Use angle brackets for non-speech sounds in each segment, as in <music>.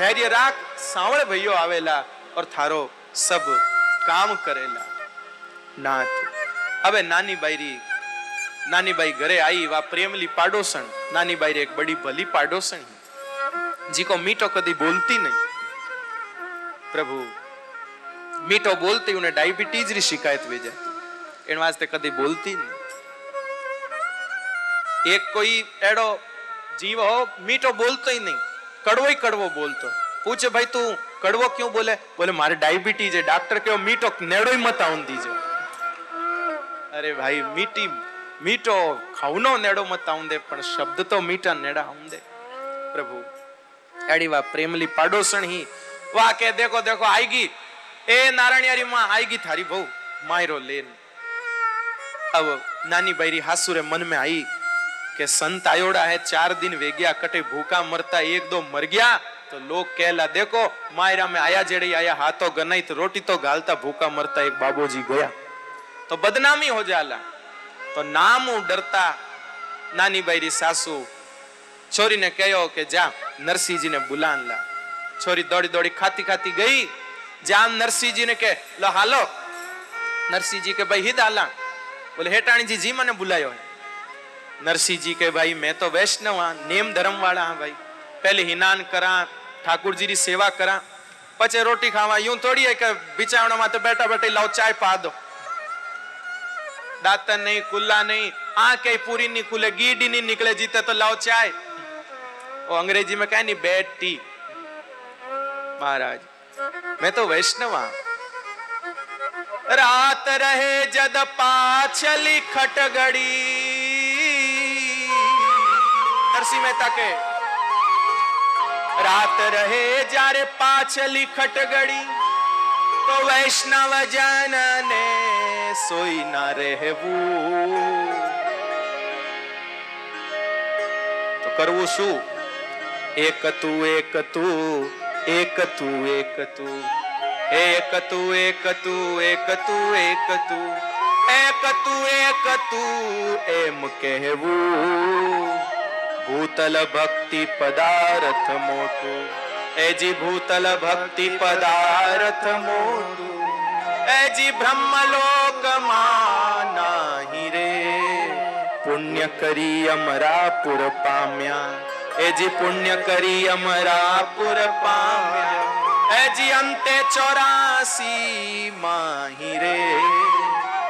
ધૈર્ય રાખ, સાવળ ભઈઓ આવેલા ઓર થારો સબ કામ કરેલા. નાથ, હવે નાની બાઈરી નાની બાઈ ઘરે આવી વા પ્રેમલી પાડોસણ. નાની બાઈ એક બડી ભલી પાડોસણ જીકો મીઠો કદી બોલતી નહીં. પ્રભુ, મીઠો બોલતી ઉને ડાયાબિટીઝ રી શિકાયત વે જાય એના વાસ્તે કદી બોલતી નહીં. એક કોઈ એડો જીવ હો, મીઠો બોલતોય નહીં. કડવોય કડવો બોલતો. પૂછે, ભાઈ, તું કડવો ક્યું બોલે? બોલે, મારે ડાયાબિટીસ છે. ડાક્ટર કેવો મીઠો નેડોય મતા ઊંધી છે અરે ભાઈ, મીટી મીઠો ખાવનો નેડો મતા ઊંધે પણ શબ્દ તો મીઠા નેડા ઊંધે પ્રભુ, એડી વા પ્રેમલી પાડોસણ. હી વાહ, કે દેખો દેખો, આઈ ગઈ. એ નારાયણિયારી માં આઈ ગઈ થારી બહુ માયરો લેન. અવ નાની બાયરી હાસુરે મન મે આઈ. કે સંત આયોડા હે, ચાર દિન વેગ્યા, કટે ભૂકા મરતા, એક દો મર ગયા તો લોક કહેલા, દેખો, માયરા મેં આયા જેડી આયા, હાથો ગનાઈ, તો રોટી તો ગાલતા ભૂકા મરતા, એક બાબોજી ગયા. તો બદનામી હો જાલા. તો નામ ડરતા, નાની બાયરી સાસુ છોરીને કહ્યો કે, જા, નરસિંહજીને બુલાન લા. છોરી દોડી દોડી ખાતી ખાતી ગઈ. જામ નરસિંહજીને કે, લો, હાલો. નરસિંહજી કે, ભાઈ, હિદ આલા. બોલે હેટાણીજી જી મને બોલાયો नरसिंह जी के भाई, मैं तो वैष्णव हाँ नेम धर्म वाला हाँ भाई। पहले हिनान करा, ठाकुर जी की सेवा करा पचे रोटी खावा, यूँ थोड़ी है कि बिचावड़ा में तो बैठा बैठे लाओ चाय पा दो। दातन नहीं, कुल्ला नहीं, आँख पूरी नहीं खुले, गीडी नहीं निकले, जीते तो लाओ चाय। वो अंग्रेज़ी में कह नहीं बैड टी महाराज, मैं तो वैष्णव हाँ। रात रहे जद पाछली खटगड़ी। નરસિંહ મહેતા કે રાત રહે જ્યારે પાછલી ખટગડી તો વૈષ્ણવ જનને સોઈ ના રહેવું તો કરવું શું એક તું એક તું એક તું એક તું એક તું એક તું એક તું એક તું એક તું એક તું એમ કહેવું ભૂતલ ભક્તિ પદાર્થ મોટું એજી ભૂતલ ભક્તિ પદાર્થ મોટું એજી બ્રહ્મલોકમાં નાહી રે પુણ્ય કરી અમરાપુર પામ્યા એજી પુણ્ય કરી અમરાપુર પામ્યા એજી અંતે ચોરાસી માહી રે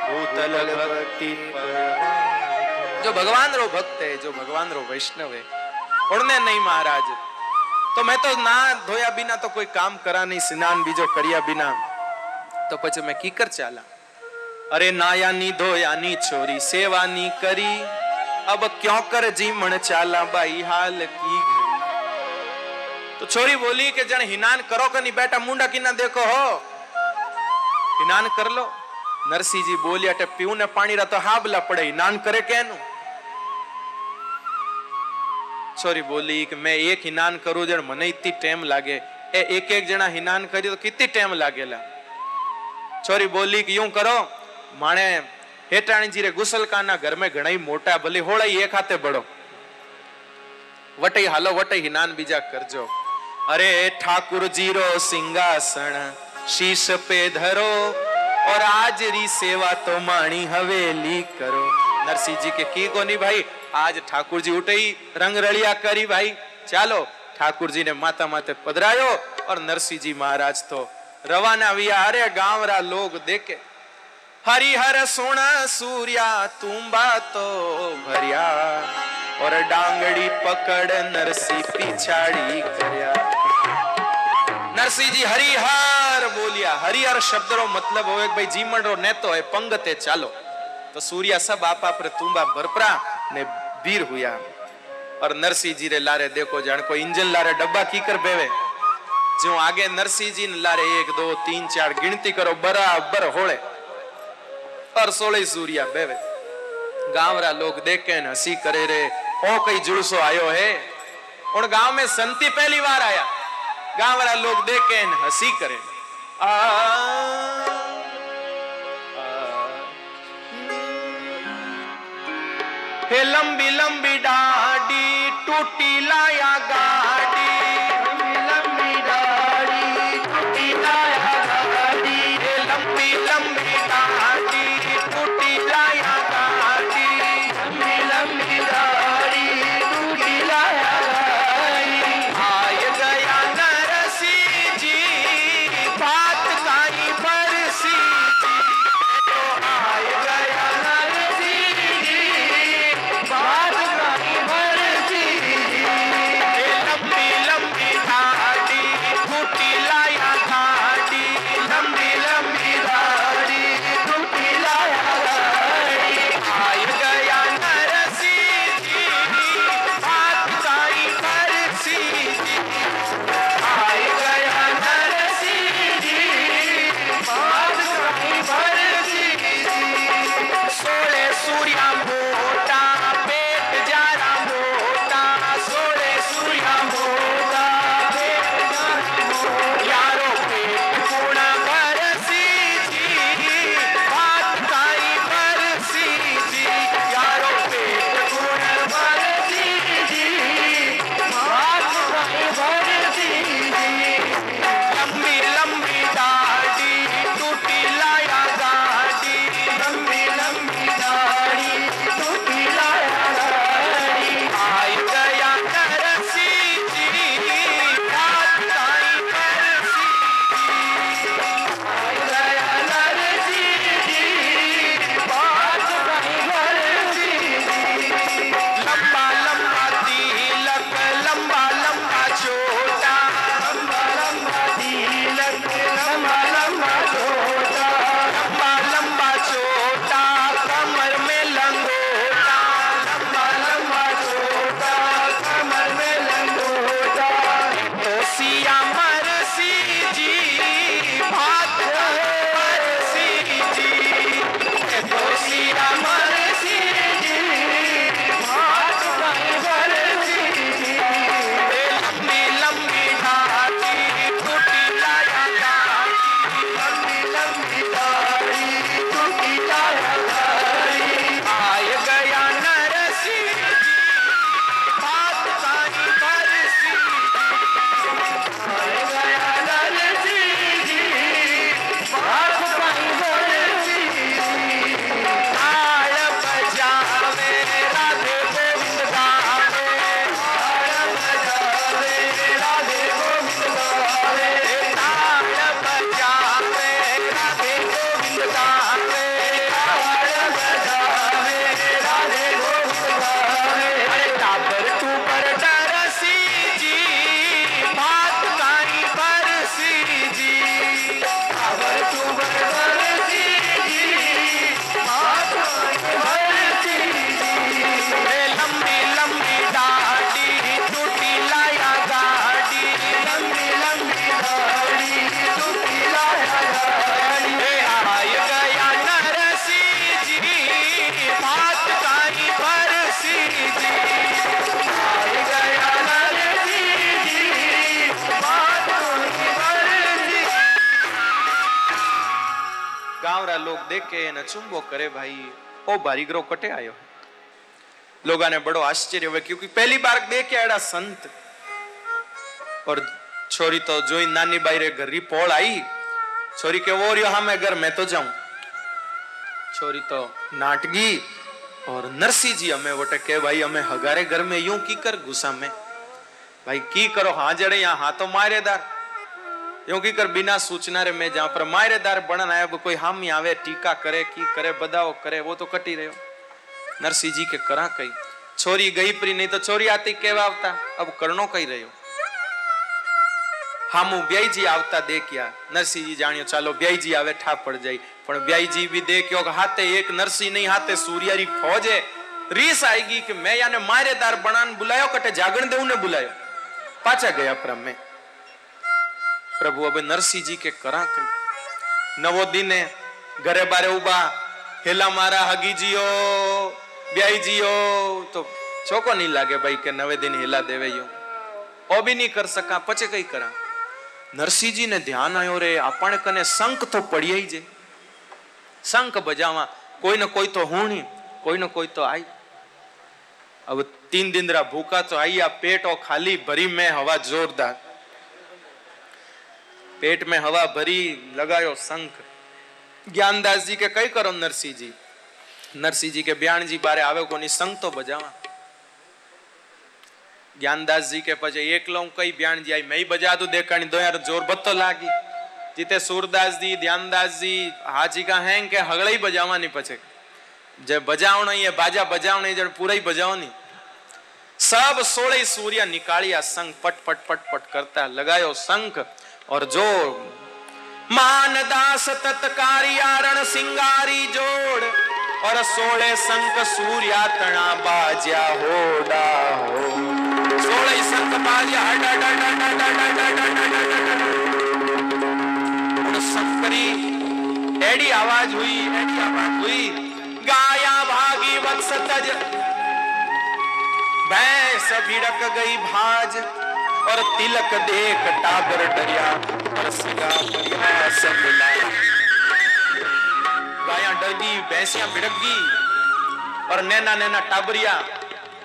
ભૂતલ ભક્તિ જો ભગવાન રો ભક્ત હે, જો ભગવાન રો વૈષ્ણવ હે કોણને નહીં મહારાજ. તો મેં તો ના ધોયા બિના તો કોઈ કામ કરા નહીં, સ્નાન બીજો કર્યા બિના. તો પછી મેં કીકર ચાલા. અરે નાયાની ધોયાની છોરી સેવાની કરી. અબ ક્યો કર જીમણ ચાલા બાઈ, હાલ કી તો છોરી બોલી કે જણ હિનાન કરો કે નહીં બેટા, મુંડા કિના દેખો હો. હિનાન કર લો. નરસિંહજી બોલ્યા કે પીવું ને પાણી રાતો હાબલા પડે, હિનાન કરે કેનું? સોરી, બોલી કે મેં એક હિનાન કરું જણ મને ઇતની ટેમ લાગે. એ એક એક જણા હિનાન કર્યું તો કેટલી ટેમ લાગેલા. સોરી, બોલી કે યું કરો, માણે હેટાણીજી રે ગુસલકાના ઘરમાં ઘણા મોટા ભલે હોળાઈ એક હાથે બળો. વટઈ હાલો, વટઈ હિનાન બીજા કરજો. અરે ઠાકુરજી રો સિંહાસણ, શીશ પે ધરો और आज री सेवा तो माणी हवेली करो नरसिंह जी के की कोनी भाई આજ ઠાકુરજી ઉઠી રંગરળિયા કરી, ભાઈ, ચાલો. ઠાકુરજીને માતા માથે પધરાયો ઓર નરસિંહજી મહારાજ તો રવાના વિયા. અરે ગામરા લોગ દેખે. હરિહર સોણા સૂર્યા તુંબા તો ભર્યા. ઓર ડાંગડી પકડ નરસિંહ પીછાડી કર્યા. નરસિંહજી હરિહર બોલ્યા. હરિહર શબ્દનો મતલબ હોય ભાઈ જીમણરો નેતો હોય, પંગતે ચાલો. તો સૂર્યા સબ આપ પર તુંબા ભરપરા ને वीर हुआ और नरसिंह जी रे लारे देखो जान को इंजन लारे डब्बा की कर बेवे जो आगे नरसिंह जी ने लारे एक दो तीन चार गिनती करो बराबर होले और सोले सूर्या बेवे गांवरा लोग देखे न हँसी करे रे ओ कई जुलसो आयो है और गाँव में संती पहली बार आया गाँव वाला लोग देखे न हँसी करे आ, હે લંબી લંબી દાઢી તૂટી લાયા सारा लोग देखे न चुंबो करे भाई ओ बारीगरो कटे आयो लोगों ने बड़ो आश्चर्य हुआ क्योंकि पहली बार देखे एड़ा संत और छोरी तो जो ही नानी बाई रे घर री पोल आई छोरी के वो रियो हाँ मैं घर मैं तो जाऊं छोरी तो नाटगी और नरसी जी हमें वोटे के भाई हमें हगारे घर में यूं की कर गुस्सा में भाई की करो हाँ जड़े यहाँ हाँ तो मारेदार यूं की कर बिना सूचना रे मैं जहां पर मारेदार बनन आया कोई हम ही आवे टीका करे की करे बदाओ करे वो तो कटी रहो नरसिंह जी के करा कई छोरी गई प्री नहीं तो छोरी आती केवा आवता अब करनो कई रहो હામું બ્યાઈજી આવતા દેખ્યા નરસિંહજી જાણ્યો ચાલો બ્યાઈજી આવે ઠા પડ જાય પણ બ્યાઈજી બી દેખ્યો કે હાથે એક નરસિંહ નહીં હાથે સૂર્યારી ફોજે રીસ આવી ગઈ કે મેં યાને મારેદાર બનાન બુલાયો કટે જાગણ દેવું ને બુલાયો પાછા ગયા પ્રમે પ્રભુ, હવે નરસિંહજી કે કરા કઈ? નવો દિને ઘરે બારે ઊભા હેલા મારા હગીજીઓ, બ્યાઈજીઓ. તો ચોકો નહીં લાગે ભાઈ કે નવે દિન હેલા દેવે યો ઓ બી નહીં કર સકા, પછી કઈ કરા? નરસિંહજીને ધ્યાન આવ્યો રે આપણ કને શંખ તો પડી જે શંખ બજાવા કોઈને કોઈ તો હુણી કોઈને કોઈ તો આઈ. હવે તીન દિનરા ભૂકા તો આઈ આ પેટો ખાલી ભરી મેં હવા જોરદાર. પેટ મેં હવા ભરી લગાયો શંખ. જ્ઞાનદાસજી કે, કઈ કરો નરસિંહજી? નરસિંહજી કે, બ્યાણજી, બારે આવે કોની સંગ તો બજાવા. જ્ઞાનદાસજી કે, પછી એકલો હું કઈ બ્યાણજી આઈ મેં બજાતું દેખાણી દો યાર જોર બત્તો લાગી. જીતે સુરદાસજી, ધ્યાનદાસજી હાજી કા હેંગ કે, હગળઈ બજાવવાની પછી. જે બજાવણી એ બાજા બજાવણી જણ પૂરાઈ બજાવવાની. સબ સોળે સૂર્ય નીકાળ્યા શંખ, પટ પટ પટ પટ કરતા લગાયો શંખ. ही और जो मानदास तत्कारी आरण सिंगारी जोड़ और सोले संक सूर्या तना बाजा होडा हो सोले संक बाजा हडा डा डा डा डा डा डा डा डा डा डा डा और संकरी एडी आवाज़ हुई एडी आवाज़ हुई गाया भागी वत्स तज भैंस भिड़क गई भाज और तिलक देख टाबर डरिया और सिगा परिया सब लाया गाया डर गई भैंसियाँ भिड़क गई और नैना नैना टाबरिया,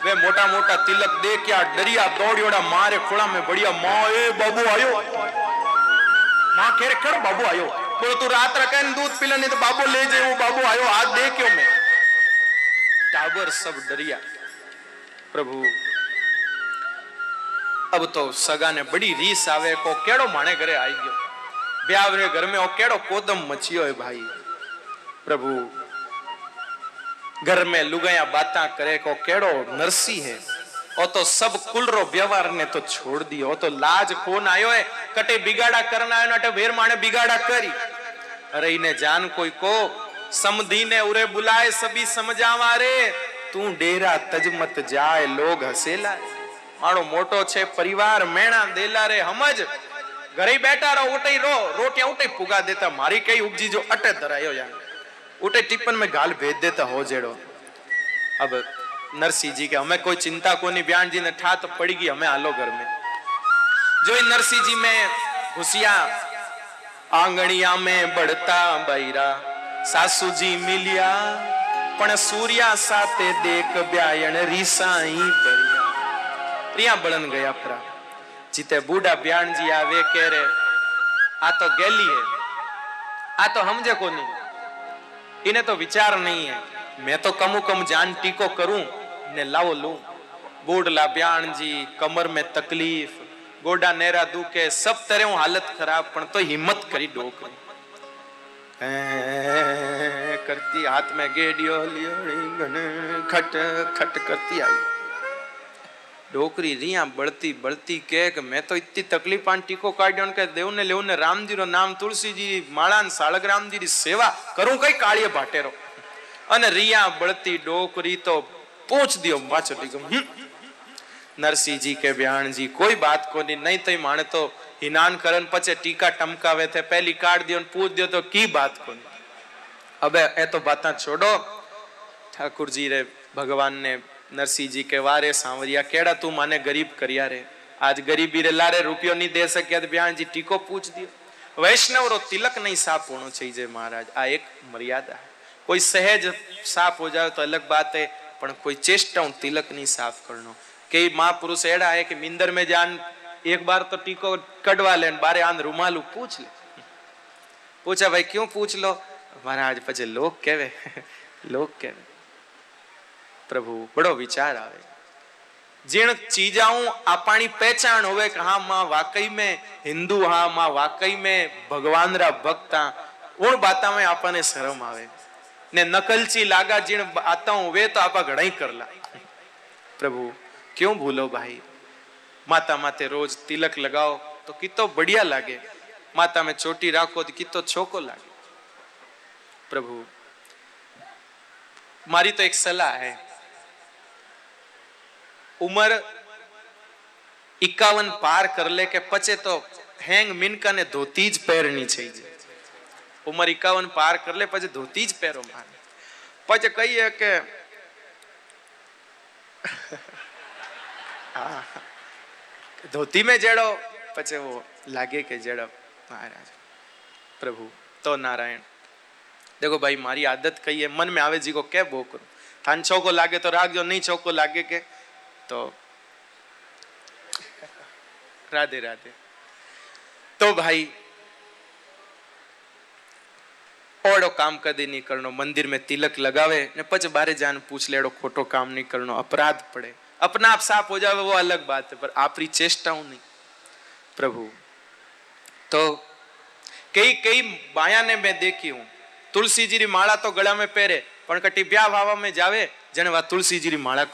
वे मोटा मोटा तिलक देख क्या डरिया दौड़ियोड़ा मारे खोड़ा में बढ़िया, माँ ए, बाबू आयो। माँ खेरे कर बाबू आयो? बोलो, तू रात रखे दूध पीला नहीं तो बाबू ले जाए वो बाबू आयो, हाथ दे क्यों मैं। टाबर सब डरिया। प्रभु अब तो सगा ने बड़ी रीस आवे को केड़ो माने घरे आई गयो। ब्याह रे घर में ओ केड़ो कोदम मचियो है भाई। प्रभु, घर में लुगाया बाता करे को केड़ो नरसी है। ओ तो सब कुलरो व्यवहार ने तो छोड़ दियो। ओ तो लाज कोन आयो है, कटे बिगाड़ा करना आयो, नटे वेर माने बिगाड़ा करी। अरे इने जान कोई को समधी ने उरे बुलाए, सभी समझावा रे, तू डेरा तजमत जाए, लोग हसेला મારો મોટો છે, પરિવાર, મેણા દેલા રે હમજ. ઘરે બેઠા રહો, ઉઠે રો રો કે ઉઠે પુગા દેતા. મારી કઈ ઉપજી જો અટે ધરાયો યાર. ઉઠે ટિપ્પણ મેં ગાલ ભેજ દેતા હો જેડો. અબ નરસિંહજી કે, અમે કોઈ ચિંતા કોની? બ્યાણજી ને ઠાત પડી ગઈ, અમે આલો ઘર મેં. જોઈ નરસિંહજી મેં ઘુસિયા. આંગણિયા મેં બળતા બૈરા. સાસુજી મિલ્યા. પણ સૂર્યા સાથે દેખ બ્યાયણ રીસાઈ બરી પ્રિયા जीते बूढ़ा પરા जी आवे कह रहे आ तो તો है आ तो हम जे कोनी એને तो विचार नहीं है मैं तो कमो कम जान टीको करूँ ने લાવો લઉં बूढ़ला ब्याण जी कमर में तकलीफ़ गोडा नेरा दुखे सब तरह हालत खराब पण तो हिम्मत करी डोक करती हाथ में गेडियो लियो खट खट करती आई ડોકરી રિયા બળતી બળતી કે મેં તો ઇતની તકલીફ આન ટીકો કાઢ્યો કે દેવને લેવને રામજીનો નામ તુલસીજી માળા ને સાળગ રામજીની સેવા કરું કઈ કાળીએ ભાટેરો? અને રિયા બળતી ડોકરી તો પોંચ દિયો પાછો ટીકો નરસિંહજી કે બ્યાણજી કોઈ બાત કોની નહીં તઈ માણે તો હિનાન કરન પછે ટીકા ટમકાવે થે પહેલી કાઢ દિયો પૂછ દિયો તો કી બાત કોની? હવે એ તો બાતા છોડો. ઠાકુરજી રે ભગવાનને નરસિંહજી કે, વારે સાંવરિયા કેડા તું માને ગરીબ કર્યા રે? આજ ગરીબી રે લારે રૂપિયો નહીં દે શક્યા બ્યાણજી ટીકો પૂછ દો વૈષ્ણવરો તિલક નહીં સાપ પૂર્ણ થઈ જાય મહારાજ, આ એક મર્યાદા કોઈ સહેજ સાફ હો જાય તો અલગ બાત હે પણ કોઈ ચેષ્ટાઉં તિલક નહીં સાફ કરનો. કે મહાપુરુષ એડા હે કે, મિંદર મેં જાન, એક બાર તો ટીકો કડવા લે બારે આંધ રૂમાલું પૂછ લે. પૂછા, ભાઈ, ક્યું પૂછ લો? મહારાજ પછી લોક કહેવે <laughs> લોક કહેવે પ્રભુ, બડો વિચાર આવે. જેણ ચીજાઓ આપણી પહેચાન હોવે કે હા, માં વાકઈ મેં હિન્દુ, હા, માં વાકઈ મેં ભગવાન રા ભક્તા ઉણ બાતા મેં આપણને શરમ આવે. ને નકલચી લાગા જીણ આતા હોવે તો આપા ઘડાઈ કરલા. પ્રભુ, ક્યું ભૂલો ભાઈ? માતા માથે રોજ તિલક લગાવો તો કિતો બઢિયા લાગે. માતા મેં ચોટી રાખો તો કિતો છોકો લાગે. પ્રભુ, મારી તો એક સલાહ હે. ઉંમર એકાવન પાર કર લે કે પચે તો હેંગ મિનકા ને ધોતી જ પહેરની છે. ઉંમર એકાવન પાર કર લે, પછી ધોતી જ પહેરો મારે. પછી કહીએ કે <laughs> હા, ધોતી મેં જેડો, પછી વો લાગે કે જેડો મહારાજ, પ્રભુ, તો નારાયણ. દેખો ભાઈ, મારી આદત કહીએ મન મેં આવે જી કો કે બો કરું? થાન ચોકો લાગે તો રાખજો, નહીં ચોકો લાગે કે लागे के तो राधे राधे तो भाई ओड़ो काम कदी नहीं करनो मंदिर में तिलक लगावे ने पच बारे जान पूछ लेड़ो खोटो काम नहीं करनो अपराध पड़े अपना आप साफ हो जावे वो अलग बात है पर आपरी चेष्टाओं नहीं प्रभु तो कई कई बाया ने मैं देखी हूं तुलसी जी री माला तो गला में पहरे पण कटी ब्याह भावा में जावे जने वा तुलसी जी री माला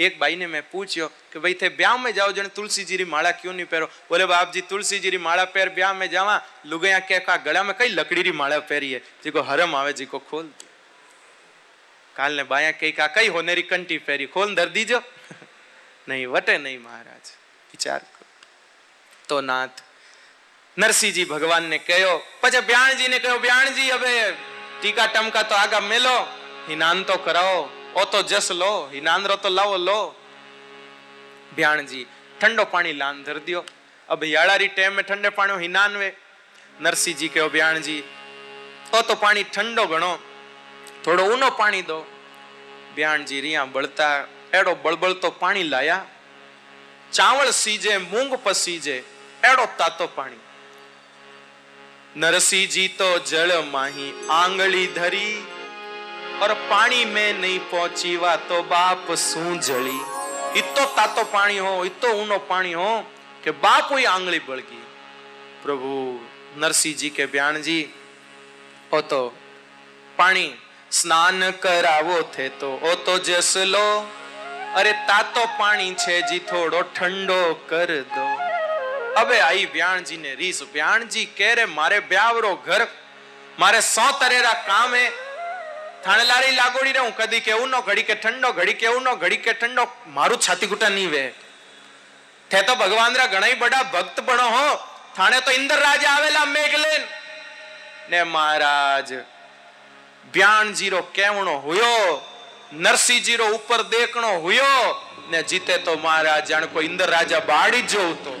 એક બાઈને મેં પૂછ્યો કે ભાઈ, તે બ્યાહ મેં જાઓ જણે તુલસીજીની માળા ક્યું નહીં પહેરો? બોલે, બાપજી તુલસીજીની માળા પહેર બ્યાહ મેં જાવા. લુગયા કે કા ગળામાં કઈ લકડીની માળા પહેરીએ? જીકો હરમ આવે જીકો ખોલ. કાલને બાયા કઈ કા કઈ હોનેરી કંટી પહેરી? ખોલ ધર દીજો. <laughs> નહીં, વટે નહીં મહારાજ, વિચાર કરો. તો નાથ નરસિંહજી ભગવાનને કહ્યો, પછી બ્યાણજીને કહ્યો, બ્યાણજી, હવે ટીકા ટમકા તો આગા મેલો, હિનાન તો કરાવો. ઓતો જસ લો એ નાંદરો તો લાવો લો. ભ્યાણજી, ઠંડો પાણી લાન ધર દો અબ યાળારી ટેમે ઠંડે પાણી હિનાનવે. નરસિંહજી કે ભ્યાણજી, ઓ તો પાણી ઠંડો ગણો. થોડો ઊનો પાણી દો. ભ્યાણજી રિયા બળતા, એડો બળબળતો પાણી લાયા. ચાવળ સીજે, મૂંગ પસીજે, એડો તાતો પાણી. નરસિંહજી તો જળ માહી આંગળી ધરી. और पानी में नहीं पहुंची वा तो बाप सू जली इतो तातो पानी हो इतो ऊनो पानी हो कि बाप ही आंगली बढ़ गई प्रभु नरसिंह जी के बयान जी ओ तो पानी स्नान करावो थे तो ओ तो जस लो अरे तातो पानी छे जी थोड़ो ठंडो कर दो अबे आई ब्याण जी ने रीस ब्याण जी कह रहे मारे ब्यावरो થાણલારી લાગોડી રહું કદી કેવું નો, ઘડી કે ઠંડો, ઘડી કેવું નો, ઘડી કે ઠંડો, મારું છાતી ગુટા નહીં વે. થે તો ભગવાન રા ઘણા બડા ભક્ત બણો હો, થાણે તો ઇન્દ્ર રાજા આવેલા મેઘલેન. ને મહારાજ બ્યાણ જીરો કેવણો હુયો નરસિંહ જીરો ઉપર દેખણો હુયો, ને જીતે તો મહારાજ જાણ કોઈ ઇન્દ્ર રાજા બાળી જ જોઉં તો.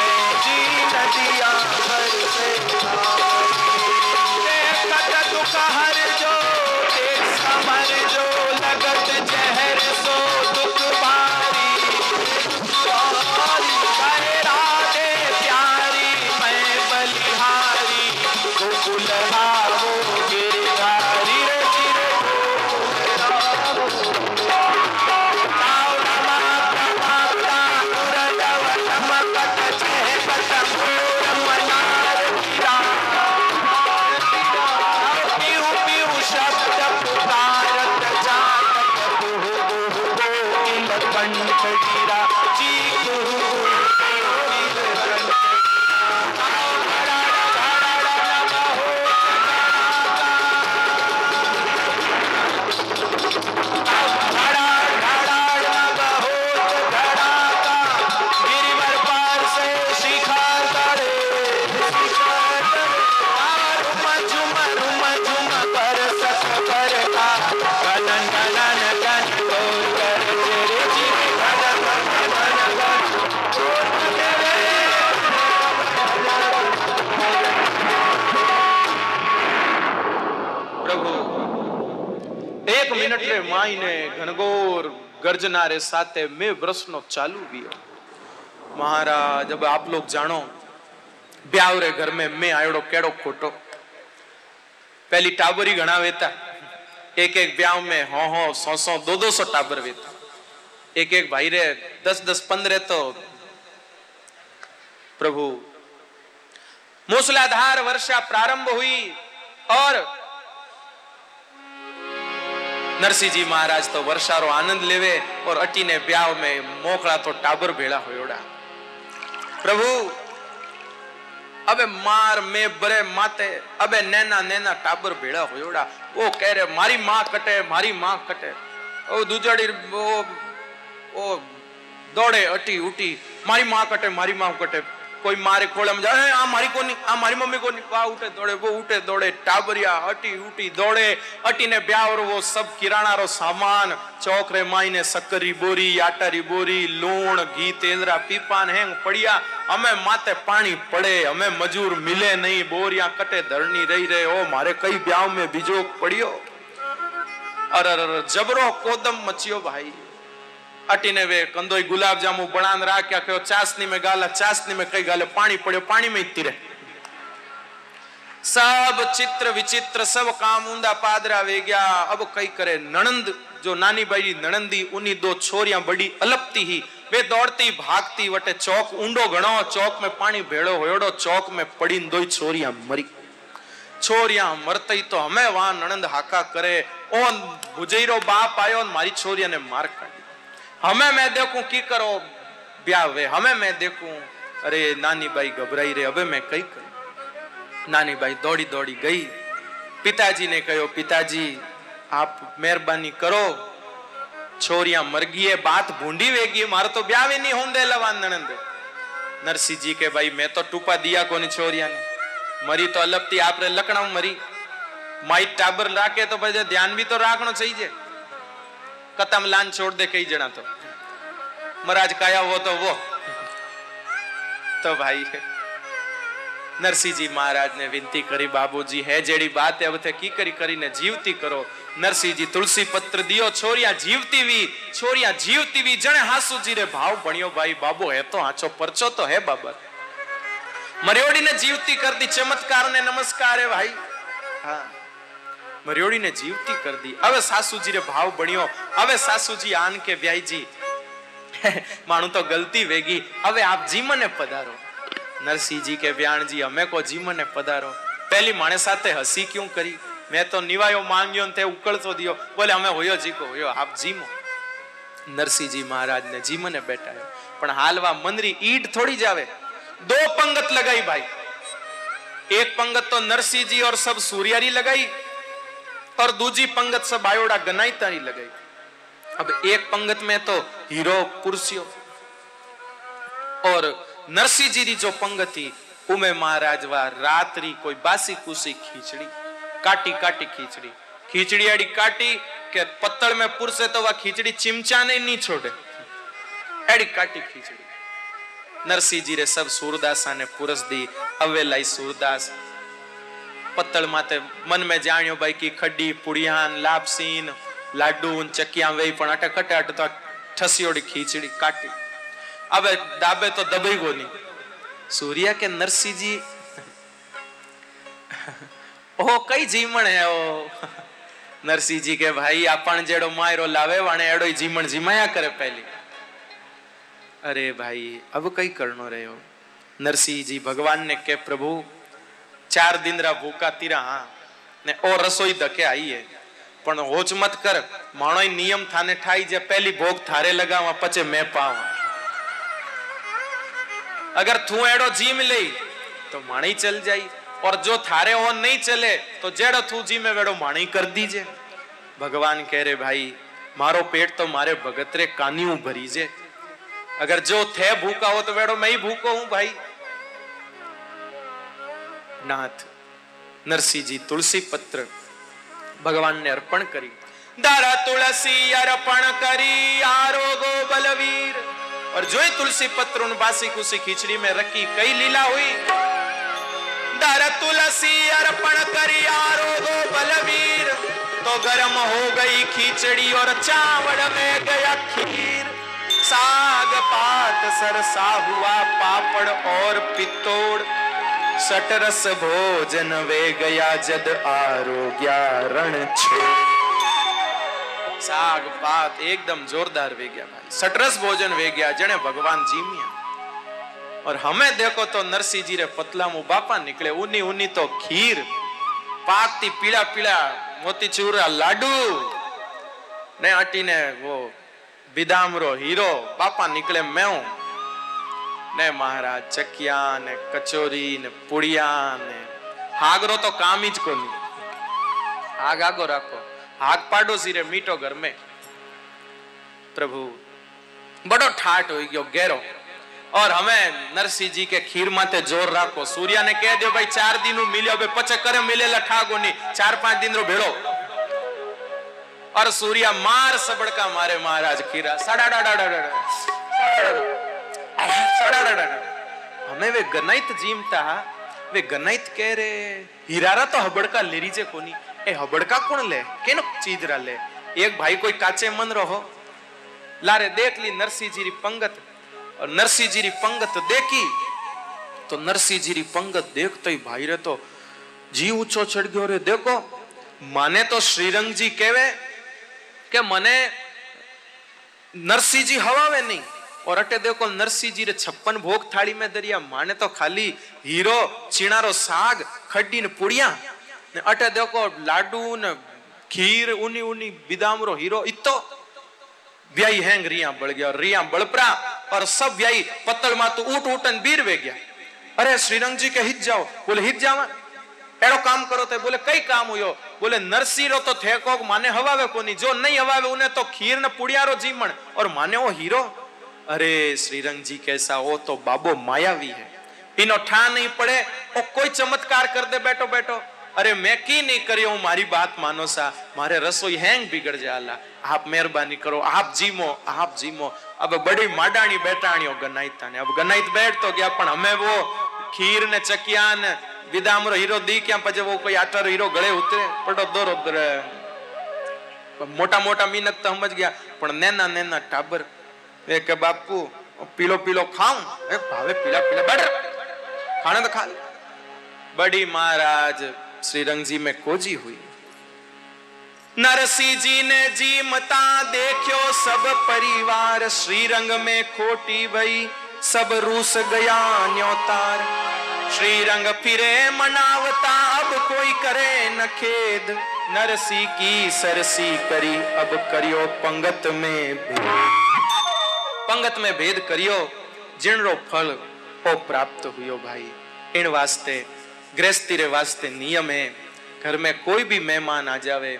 એટલે માઈને ઘનઘોર ગર્જનારે સાથે મે વર્ષનો ચાલુ બીયો મહારાજ હવે આપ લોગ જાણો ब्याव रे घर में मैं आयोड़ो केड़ो खोटो पहली टाबर ही वेता एक एक ब्याव में हो हो सौ सो दो दो सौ टाबर वेता एक एक भाई रे दस दस पंद्रह तो प्रभु मूसलाधार वर्षा प्रारंभ हुई और नरसिंह जी महाराज तो वर्षारो आनंद लेवे और अटी ने ब्याह में मोकड़ा तो टाबर भेड़ा होयोड़ा प्रभु अबे मार में बरे माते अबे नैना नैना टाबर भेड़ा होयोड़ा वो कह रहे मारी माँ कटे मारी माँ कटे ओ दूजड़ी वो ओ દોડે અટી ઉટી મારી માં કટે મારી માં કટે કોઈ મારે ખોળે જાય આ મારી કોની, આ મારી મમ્મી કોની? બા ઉઠે દોડે બહુ ઉઠે દોડે, ટાબરિયા, હટી, ઉટી દોડે અટીને બ્યાવરવો સબ કિરાણારો સામાન, ચોકરે માઈને સક્કરી બોરી, આટારી બોરી, લોણ, ઘી, તેંદરા, પીપાન, હેંગ, પડ્યા, અમે માતે પાણી પડે, અમે મજૂર મિલે નહીં, બોરિયા કટે ધરણી રહી રહે, ઓ, મારે કઈ બ્યાવ મેં બીજો પડ્યો? અરર જબરો કોદમ મચ્યો ભાઈ. અટીને કંદોય ગુલાબજાંબુ બણાન રાખ્યા કયો, ચાસની મેં ગાલા, ચાસની મેં કઈ ગાલે, પાણી પડ્યો, પાણી મેં તીરે સબ ચિત્ર વિચિત્ર, સબ કામ ઊંડા પાદરા વેગ્યા. અબ કઈ કરે નણંદ, જો નાની બાઈ નણંદી ઉની દો છોરિયા બડી અલપતી હી. વે દોડતી, ભાગતી વટે ચોક ઊંડો ઘણો, ચોક મેં પાણી ભેળો હોયડો, ચોક મેં પડીને દોઈ છોરિયા મરી. છોરિયા મરતઈ તો અમે વા નણંદ હાકા કરે. ઓન ભુજેરો બાપ આયો મારી છોરિયાને માર કાઢ. हमें मैं देखूं की करो ब्याह वे हमें मैं देखूं अरे नानी बाई घबराई रे હવે मैं કઈ કરું નાની બાઈ દોડી દોડી ગઈ પિતાજીને કહ્યો પિતાજી આપ મહેરબાની કરો છોરિયા મરગીએ બાત ભૂંડી વેગી મારો તો બ્યાવે નહીં હોંદે લવાન નણંદ નરસિંહજી કે ભાઈ મેં તો ટૂપા દિયા કોની છોરિયાને મરી તો અલપતી આપરે લકણા મરી માઈ ટાબર રાખે તો પછી ધ્યાન બી તો રાખણો થઈ જાય કતમ લાન છોડ દે કઈ જણા તો. મહારાજ કયા હો તો વો તો ભાઈ, નરસિંહજી મહારાજને વિનંતી કરી, બાબુજી, હે જેડી બાત હવે તે કી કરી કરીને જીવતી કરો? નરસિંહજી તુલસી પત્ર દિયો, છોરિયા જીવતી વી, છોરિયા જીવતી વી, જણે હાસુજી રે ભાવ ભણ્યો ભાઈ, બાબો, હે તો આછો પરચો તો હે બાબત મર્યોડીને જીવતી કરતી ચમત્કારને નમસ્કાર હે ભાઈ. હા. મર્યોડીને જીવતી કરી દી હવે સાસુજી રે ભાવ બન્યો હવે સાસુજી આન કે વ્યાયજી <laughs> માણું તો ગલતી વેગી હવે આપ જી મને પધારો નરસિંહજી કે વ્યાણજી અમે કો જી મને પધારો પહેલી માણે સાથે હસી ક્યું કરી મેં તો નિવાયો માંગ્યો ને તે ઉકળતો દિયો બોલે અમે હોયો જીકો હોયો આપ જીમો નરસિંહજી મહારાજ ને જી મને બેઠાયો પણ હાલવા મંદરી ઈટ થોડી જ આવે दो पंगत लगाई भाई एक पंगत तो नरसिंह जी और सब सूर्यारी लगाई और दूजी पंगत सब आयोड़ा गनाई तारी लगाई अब एक पंगत में तो हीरो पुरुषियों और नरसिंह जी की जो पंगत थी उमे महाराज वा रात्रि कोई बासी कुसी खींचड़ी काटी काटी खींचड़ी खींचड़ी अड़ी काटी के पत्तल में पुरसे तो वह खींचड़ी चिमचा ने नहीं छोड़े एड़ी काटी खींचड़ी नरसिंह जी रे सब सूरदासा ने पुरस दी अवेलाई सूरदास પત્તળ માથે મન મેં જાણ્યો બાઈકી ખડ્ડી પુડિયાન લાપસીન લાડુ ચકિયા વેઈ પણ અટક અટક તો ઠસિયોડી ખીચડી કાટી. હવે ડાબે તો દબાઈ ગોની સૂર્યા કે નરસિંહજી, ઓહો, કઈ જીમણ હે ઓ? નરસિંહજી કે ભાઈ આપણ જેડો માયરો લાવે વાણે એડો જીમણ જીમાયા કરે પહેલી. અરે ભાઈ, હવે કઈ કરનો રહ્યો? નરસિંહજી ભગવાનને કે પ્રભુ नरसिंह जी भगवान ने के प्रभु चार दिन रा भूखा तीरा हाँ ने ओ रसोई धके आई है પણ હોચ મત કર માણો નિયમ થાને ઠાઈ જે પહેલી ભોગ થારે લગાવા પછી મેં પાવા अगर तू एड़ो जी में ले तो माणी चल जाई और जो थारे हो नहीं चले तो जेड़ो तू जी में वेड़ो माणी कर दीजे भगवान कह रहे भाई मारो पेट तो मारे भगतरे कानियों भरी जे अगर जो थे भूखा हो तो वेड़ो मैं ही भूखो हूं भाई जी तुलसी पत्र भगवान ने अर्पण करी. दारा तुलसी अर्पण करी आरोगो बलवीर और जो ही तुलसी पत्र उन बासी कुसी खिचड़ी में रखी कई लीला हुई. दारा तुलसी अर्पण करी आरोगो बलवीर तो गर्म हो गई खिचड़ी और चावड़ में गया खीर. साग पात सरसा हुआ पापड़ और पित्तोड़. सटरस भोजन वे गया जद आरोग्यारण छे શાક ભાત એકદમ જોરદાર વે ગયા ભાઈ સટરસ ભોજન વે ગયા જણે ભગવાન જીમ્યા और हमें देखो तो नरसिंह जी रे पतला मुंह बापा निकले ऊनी ऊनी तो खीर पाकती पीला पीला मोतीचूर लाडू ने अटीने वो बिदामरो हीरो बापा निकले मैं ને મહારાજ, ચકિયા ને કચોરી ને પુડિયા ને હાગરો તો કામ જ કોની. હાગ આગો રાખો. હાગ પાડોશી રે મીઠો ઘર મે. પ્રભુ, બડો ઠાટ હોઈ ગયો, ઘેરો. ઓર હવે નરસિંહજી કે ખીર માથે જોર રાખો. સૂર્યાને કહે દો ભાઈ, ચાર દિનનું મિલ્યો બે પચે કરે મિલેલા ઠાગો ની ચાર પાંચ દિન નો ભેળો. ઓર સૂર્યા માર સબડકા મારે, મહારાજ, ખીરા. સડા हमें वे गनाइत जीमता वे गनाइत कह रे हीरारा तो हबड़का ले रीजे कोनी ए हबड़का कौन ले केनो चीज रा ले एक भाई कोई काचे मन रहो लारे देख ली नरसिंह जी री पंगत और नरसिंह जी री पंगत देखी तो नरसिंह जी री पंगत देखते ही भाई रे तो जी ऊंचो चढ़ गयो रे देखो माने तो श्रीरंग जी कहवे કે મને नरसिंह जी हवावे नहीं और अटे देखो नरसिंह जी रे छप्पन भोग थाली में दरिया माने तो खाली हीरो चीणारो साग खड्डी ने पुड़िया ने अटे देखो लाडू ने खीर उनी उनी बिदामरो हीरो इतो व्याई हैंग रिया बढ़ गया और रिया बड़परा और सब व्याई पत्तल मा तो ऊट ऊटन बीर वे गया अरे श्रीरंग जी के हित जाओ बोले हित जावा એડો કામ કરો તો બોલે કઈ કામ હુયો બોલે નરસિંહ તો થેકો માને હવાવે કોની જો નહીં હવાવે ઉને તો ખીર ને પુડિયારો જીમણ और माने वो हीरो अरे श्रीरंग जी कैसा हो तो बाबो मायावी है इनो ठा नहीं पड़े ओ कोई चमत्कार कर दे बैठो बैठो अरे मैं की नहीं करी हूं मारी बात मानो सा मारे रसोई हैंग बिगड़ जाला आप मेहरबानी करो आप जीमो आप जीमो अब बड़ी माडाणी बैठाणियो गनाइता ने अब गनाइत बैठ तो गया पण हमें वो खीर ने चकिया ने વિદામરો હીરો દી ક્યાં પછી वो कोई आटारो हीरो गळे ઉતરે પડો દોરો દરે મોટા મોટા મીનક તો સમજ ગયા પણ નેના નેના ટાબર એ કે બાપુ પીલો પીલો ખાઉં એ ભાવે પીલા પીલા બડ ખાને તો ખા बड़ी महाराज श्रीरंग जी में खोजी हुई नरसिंह जी ने जी मता देखो सब परिवार श्रीरंग में खोटी भई सब रूस गया न्योतार श्रीरंग फिरे मनावता अब कोई करे न खेद नरसी की सरसी करी अब करियो पंगत में भेद पंगत में भेद करियो जिणरो फल ओ प्राप्त हुयो भाई इन वास्ते गृहस्थी रे वास्ते नियम है घर में कोई भी मेहमान आ जावे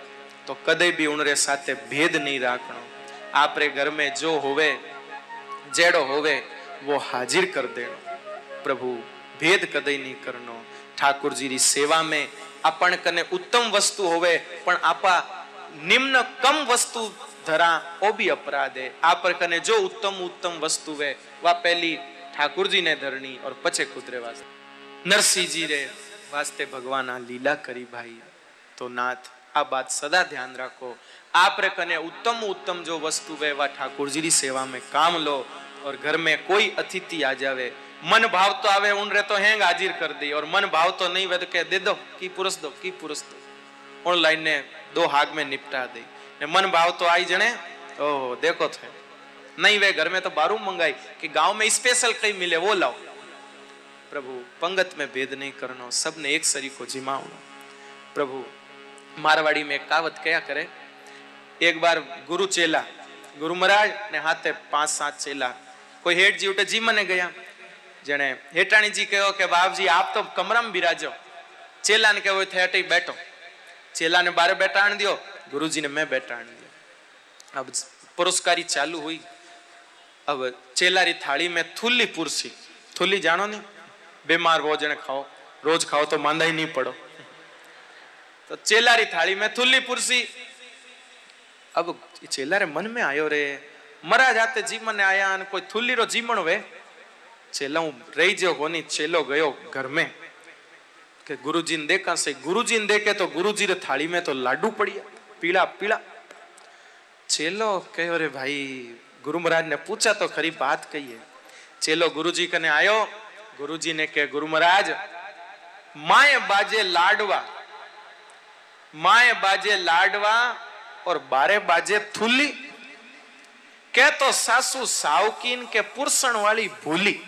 तो कदे भी उनरे साथे भेद नहीं राखनो आपरे घर में जो होवे जेड़ो होवे वो हाजिर कर देनो प्रभु भेद कदे नहीं करनो ठाकुर जी री सेवा में अपन कने उत्तम वस्तु होवे पण आपा निम्न कम वस्तु धरा ओ भी अपराध है आप कने जो उत्तम उत्तम वस्तु है वह पहली ठाकुर जी ने धरनी और पछे खुदरे वास्ते नरसिंह जी रे वास्ते भगवान आ लीला करी भाई तो नाथ आ बात सदा ध्यान रखो आप रे कने उत्तम उत्तम जो वस्तु है वह ठाकुर जी की सेवा में काम लो और घर में कोई अतिथि आ जावे मन भाव तो आवे उन रे तो हैंग हाजिर कर दी और मन भाव तो नहीं वे तो कह दे दो की पुरुष दो की पुरुष दो ऑनलाइन ने दो हाग में निपटा दी ने मन भाव तो आई जने ओहो देखो थे नहीं वे घर में तो बारू मंगाई कि गांव में स्पेशल कहीं मिले वो लाओ प्रभु पंगत में भेद नहीं करना सबने एक सरी को जिमावना प्रभु मारवाड़ी में कावत क्या करे एक बार गुरु चेला गुरु महाराज ने हाथे पांच सात चेला कोई हेठ जी उठे जी मने गया जने हेटाणी जी कहो के बाप जी आप तो कमरा में बिराजो चेला ने कहो थे हटे बैठो चेला ने बारे बैठाण दियो गुरु जी ने मैं बैठाण दियो अब पुरस्कारी चालू हुई अब चेलारी थाली में थुल्ली पुरसी थुल्ली जानो नहीं बीमार हो जने खाओ रोज खाओ तो मांदा ही नहीं पड़ो तो चेलारी थाली में थुल्ली पुरसी अब चेलारे मन में आयो रे मरा जाते जीवन ने आया અને કોઈ થુલ્લીરો જીમણ વે ચેલા હું રહી ગયો કોની ચેલો ગયો घर में કે गुरुजी ने देखा से गुरुजी ने देखे तो गुरुजी रे पीला पीला। चेलो कहो रे भाई, गुरु महाराज ने पूछा तो खरी बात कही है। चेलो गुरु जी कने आयो। गुरु जी ने कह, गुरु महाराज, माए बाजे लाडवा, माए बाजे लाडवा और बारे बाजे थुली। के तो सासू सावकीन के पुरसण वाली भूली।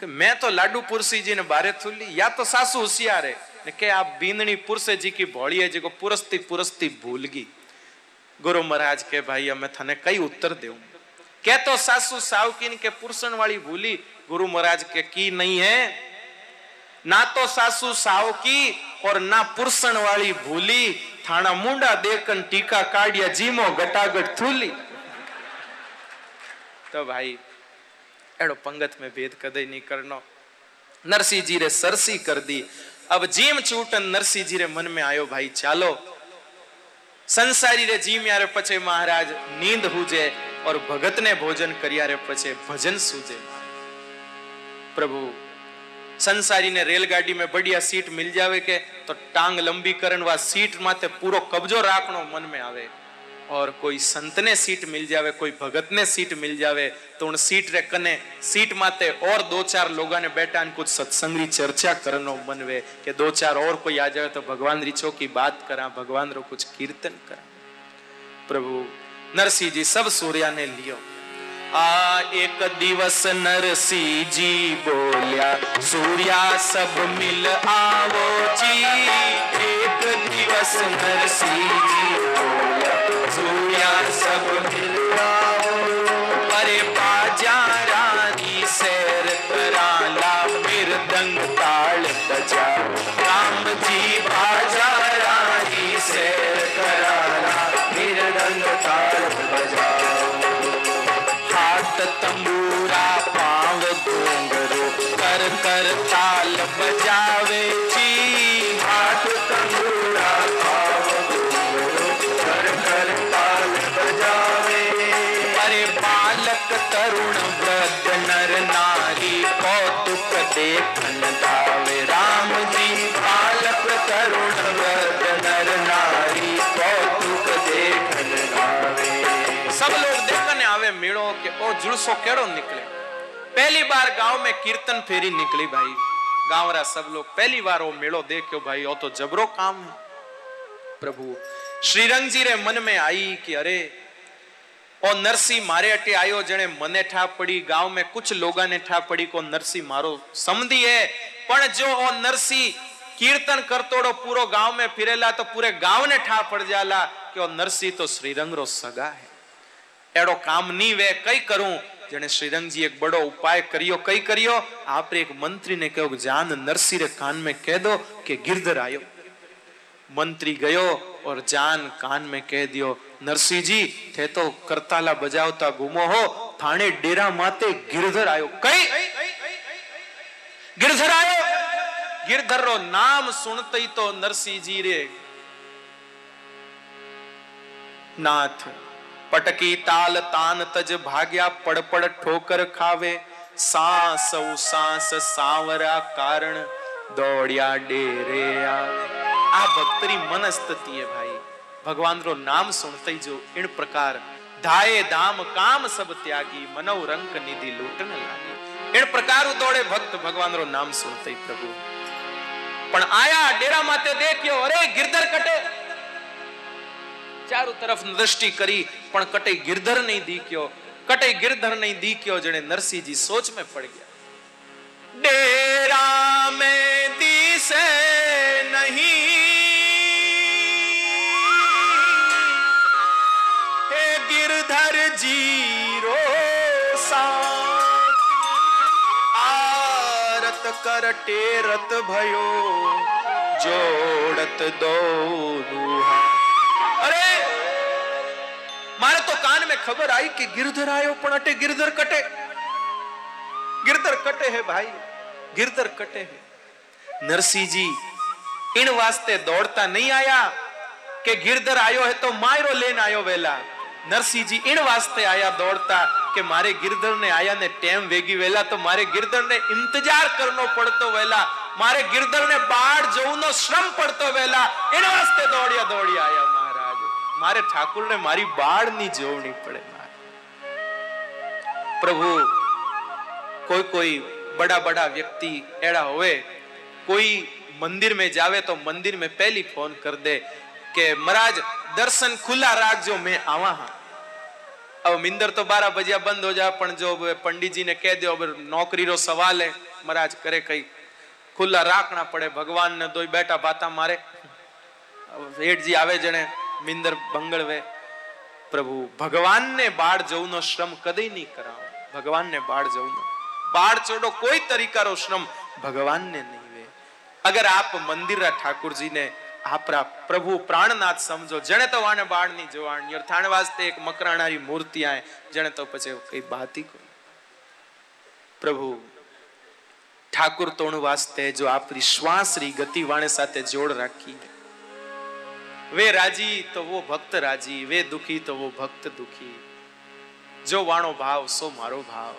मैं तो लाडू पुरसी जी ने बारे थुली, या तो सासू होशियार है। ને કે આ બીંદણી પુરસે જી કી ભોળીએ જી કો પુરસ્તી પુરસ્તી ભૂલ ગઈ ગુરુ મહારાજ કે ભાઈ, અમે તને કઈ ઉત્તર દેવું? કે તો સાસુ સાવકીન કે પુરસણ વાળી ભૂલી. ગુરુ મહારાજ કે, કી નહીં હે? ના તો સાસુ સાવકી ઓર ના પુરસણ વાળી ભૂલી. થાણા મુંડા દેકન ટીકા કાઢ્યા, જીમો ગટાગટ થૂલી. તો ભાઈ, એડો પંગત મેં ભેદ કદય નહીં કરનો. નરસિંહજી રે સરસી કરી દી. अब जीम चूटन नरसिंह जी रे मन में आयो भाई चालो संसारी रे जीम यारे पछे महाराज नींद हुजे और भगत ने भोजन करिया रे पछे भजन सूजे प्रभु સંસારી ને રેલગાડી में बढ़िया सीट मिल जावे के तो टांग लंबी करन वा सीट माथे पूरो कब्जो राखनो मन में आवे और कोई संत ने सीट मिल जावे कोई भगत ने सीट मिल जावे तो उन सीट रे कने सीट माते और दो चार लोगों ने बैठा कुछ सत्संग री चर्चा करनो मन वे कि दो चार और कोई आ जाए तो भगवान री चौकी बात करा भगवान रो कुछ कीर्तन करा प्रभु नरसिंह जी सब सूर्या ने लियो आ एक दिवस नरसिंह जी बोलिया सूर्या सब मिल आवो जी एक दिवस नरसिंह जी बोलिया બોલ્યા સૂર્યા સબ મિલ આવો અરે બાજારાની શેર કરાલા મિરદંગ તાળ બજા રામજી બાજારાની શેર કરાલા મિરદંગ તાળ બજાઓ હાથ તંબુરા પાવ ઘોંઘરો કર કર તાલ બજાવે જી सौ करोड़ निकले? पहली बार गाँव में कीर्तन फेरी निकली भाई। गाँव रहा सब लोग पहली बार वो બાર देखो भाई દેખ્યો तो जबरो काम है। प्रभु श्रीरंग जी रे मन में आई कि अरे ओ नरसी मारे अटे आयो जने मने ठा पड़ी, गाँव में कुछ लोगा ने ठा पड़ी को नरसी मारो। समझी है, पण जो ओ नरसी कीर्तन करतोड़ो पूरो गाँव में फिरेला तो पूरे गाँव ने ठा पड़ जाला कि ओ नरसी तो श्रीरंग रो सगा है। એડો કામની વે કઈ કરું? જેને શ્રીરંગજી એક બડો ઉપાય કર્યો. કઈ કર્યો? આપે એક મંત્રીને કહ્યો જાન નરસિંહ કાન મેં કહી દો કે ગિરધર આવ્યો મંત્રી ગયો ઓર જાન કાન મેં કહી દો નરસિંહજી થે તો કરતાલા બજાવતા ગુમો હો. થાણે ડેરા માતે ગિરધર આવ્યો કઈ? ગિરધર આવ્યો ગિરધર રો નામ સુણતઈ તો નરસિંહજી રે. નાથ. પટકી તાલ તાન તજ ભાગ્યા પડપડ ઠોકર ખાવે સાસ સાસ સાવરા કારણ દોડ્યા ડેરે આવે આ ભક્તરી મનસ્તતિ હે ભાઈ ભગવાન રો નામ સુનતે જો इन प्रकार धाये धाम काम सब त्यागी मनव रंक निधि लूटन लागी इन प्रकार दौड़े भक्त भगवान रो नाम सुनते प्रभु પણ આયા ડેરા માતે દેખ્યો અરે ગિરધર કટે ચારો તરફ દ્રષ્ટિ કરી પણ કટે गिरधर नहीं दिख्यो कटे गिरधर नहीं दिख्यो जने नरसिंह जी सोच में पड़ गया डेरा में दिसे नहीं हे गिरधर जीरो साथ आरत कर टेरत भयो जोड़त दोनों ખબર આવી કે ગિરધર આવ્યો પણ અટે ગિરધર કટે. ગિરધર કટે હે ભાઈ, ગિરધર કટે હે. નરસિંહજી, ઈણ વાસ્તે દોડતા નહીં આયા કે ગિરધર આવ્યો હે તો માયરો લેન આવ્યો વેલા. નરસિંહજી, ઈણ વાસ્તે આયા દોડતા કે મારે ગિરધર ને આયા ને ટેમ વેગી વેલા તો મારે ગિરધર ને ઇંતજાર કરનો પડતો વેલા. મારે ગિરધર ને બહાર જવું નો શ્રમ પડતો વેલા. એના વાસ્તે દોડ્યા દોડ્યા આયા મારે ઠાકુરને મારી બાળની જોવણી પડે પ્રભુ, કોઈ કોઈ બડા બડા વ્યક્તિ એડા હોય કોઈ મંદિર મેં જાવે તો મંદિર મેં પહેલી ફોન કર દે કે, મહારાજ, દર્શન ખુલ્લા રાખજો, મેં આવા હા. હવે મિંદર તો બારા બજ્યા બંધ હો જાય પણ જો પંડિતજીને કહી દો નોકરીનો સવાલ હે. મહારાજ કરે કઈ. ખુલ્લા રાખણા પડે ભગવાનને દોઈ બેટા ભાતા મારે. હેઠજી આવે જણે. મિંદર ભંગળવે પ્રભુ, ભગવાનને બાળ જવનો શ્રમ કદી નહીં કરાવો. ભગવાનને બાળ જવનો. બાળ ચોડો કોઈ તરીકાનો શ્રમ ભગવાનને નહીં વે. અગર આપ મંદિરા ઠાકુરજીને આપરા પ્રભુ પ્રાણનાથ સમજો, જેણે તો વાને બાળની જોવાણ થાણ વાસ્તે એક મકરાણારી મૂર્તિ આય, જેણે તો પછી કઈ બાતી કોઈ. પ્રભુ, ઠાકુર તોણ વાસ્તે જો આપની શ્વાસ રી ગતિ વાણે સાથે જોડ રાખી. વે રાજી તો વો ભક્ત રાજી, વે દુખી તો વો ભક્ત દુખી. જો વાણો ભાવ, સો મારો ભાવ.